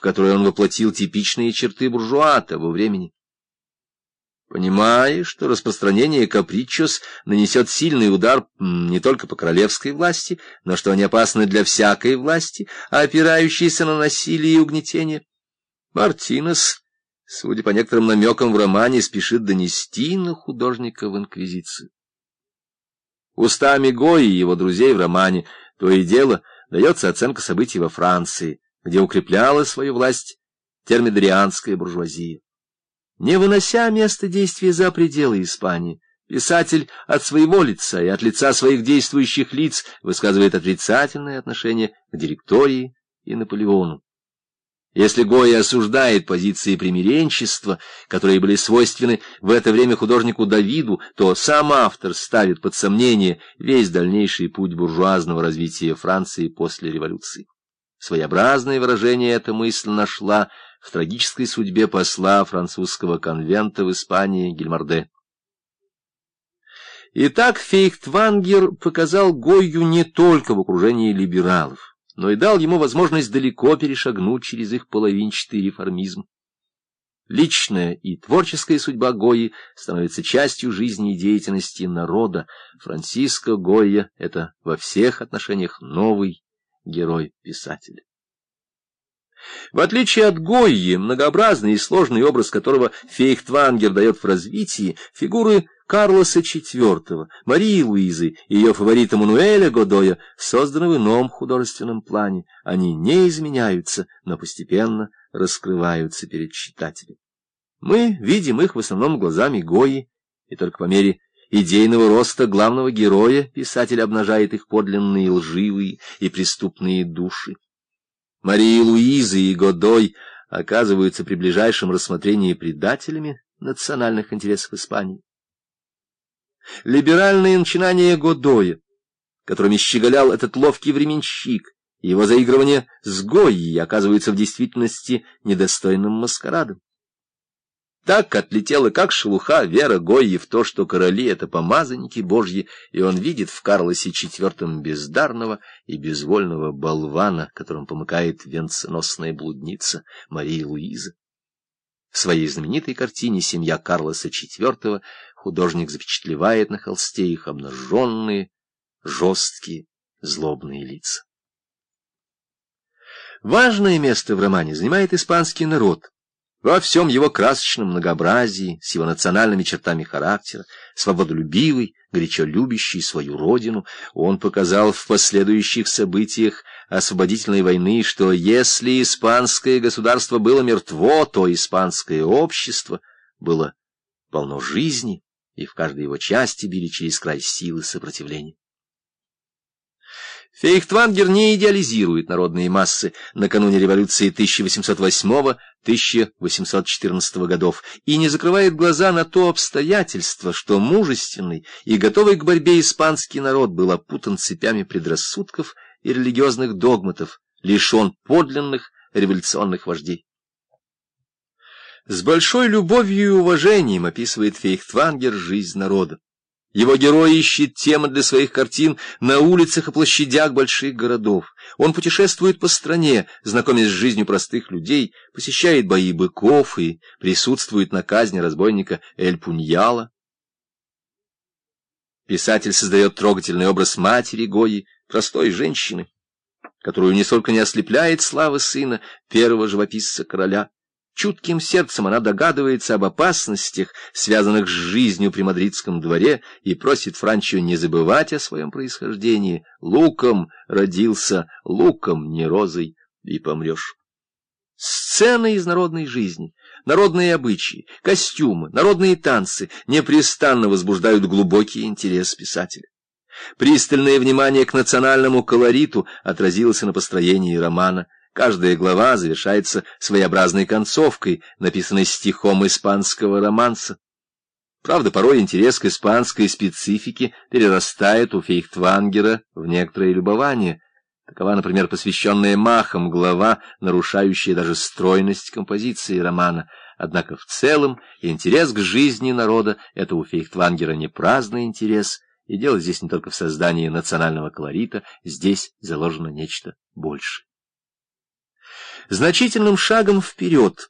в которой он воплотил типичные черты буржуа того времени. Понимая, что распространение капричос нанесет сильный удар не только по королевской власти, но что они опасны для всякой власти, опирающейся на насилие и угнетение, Мартинес, судя по некоторым намекам в романе, спешит донести на художника в инквизицию. Устами Гои и его друзей в романе то и дело дается оценка событий во Франции, где укрепляла свою власть термидорианская буржуазия. Не вынося место действия за пределы Испании, писатель от своего лица и от лица своих действующих лиц высказывает отрицательное отношение к директории и Наполеону. Если Гоя осуждает позиции примиренчества, которые были свойственны в это время художнику Давиду, то сам автор ставит под сомнение весь дальнейший путь буржуазного развития Франции после революции. Своеобразное выражение эта мысль нашла в трагической судьбе посла французского конвента в Испании Гильмарде. Итак, Фейхтвангер показал Гойю не только в окружении либералов, но и дал ему возможность далеко перешагнуть через их половинчатый реформизм. Личная и творческая судьба Гои становится частью жизни и деятельности народа. Франциско Гойя — это во всех отношениях новый герой писателя. В отличие от Гойи, многообразный и сложный образ которого Фейхтвангер дает в развитии, фигуры Карлоса IV, Марии Луизы и ее фаворита Мануэля Годоя созданы в ином художественном плане. Они не изменяются, но постепенно раскрываются перед читателем. Мы видим их в основном глазами Гои, и только по мере идейного роста главного героя писатель обнажает их подлинные лживые и преступные души. Марии Луизы и Годой оказываются при ближайшем рассмотрении предателями национальных интересов Испании. Либеральные начинания Годоя, которыми щеголял этот ловкий временщик, его заигрывание с Гойей оказываются в действительности недостойным маскарадом. Так отлетела, как шелуха, вера Гойи в то, что короли — это помазанники божьи, и он видит в Карлосе IV бездарного и безвольного болвана, которым помыкает венценосная блудница Мария Луиза. В своей знаменитой картине «Семья Карлоса IV» художник запечатлевает на холсте их обнаженные, жесткие, злобные лица. Важное место в романе занимает испанский народ — во всем его красочном многообразии, с его национальными чертами характера, свободолюбивый, горячо любящий свою родину, он показал в последующих событиях освободительной войны, что если испанское государство было мертво, то испанское общество было полно жизни, и в каждой его части били через край силы сопротивления. Фейхтвангер не идеализирует народные массы накануне революции 1808-1814 годов и не закрывает глаза на то обстоятельство, что мужественный и готовый к борьбе испанский народ был опутан цепями предрассудков и религиозных догматов, лишен подлинных революционных вождей. С большой любовью и уважением описывает Фейхтвангер жизнь народа. Его герой ищет темы для своих картин на улицах и площадях больших городов. Он путешествует по стране, знакомясь с жизнью простых людей, посещает бои быков и присутствует на казни разбойника Эль Пуньяла. Писатель создает трогательный образ матери Гои, простой женщины, которую нисколько не ослепляет слава сына, первого живописца короля. Чутким сердцем она догадывается об опасностях, связанных с жизнью при мадридском дворе, и просит Франчо не забывать о своем происхождении. Луком родился, луком не розой, и помрешь. Сцены из народной жизни, народные обычаи, костюмы, народные танцы непрестанно возбуждают глубокий интерес писателя. Пристальное внимание к национальному колориту отразилось на построении романа – Каждая глава завершается своеобразной концовкой, написанной стихом испанского романса. Правда, порой интерес к испанской специфике перерастает у Фейхтвангера в некоторое любование. Такова, например, посвященная махам глава, нарушающая даже стройность композиции романа. Однако в целом интерес к жизни народа — это у Фейхтвангера не праздный интерес, и дело здесь не только в создании национального колорита, здесь заложено нечто большее. Значительным шагом вперед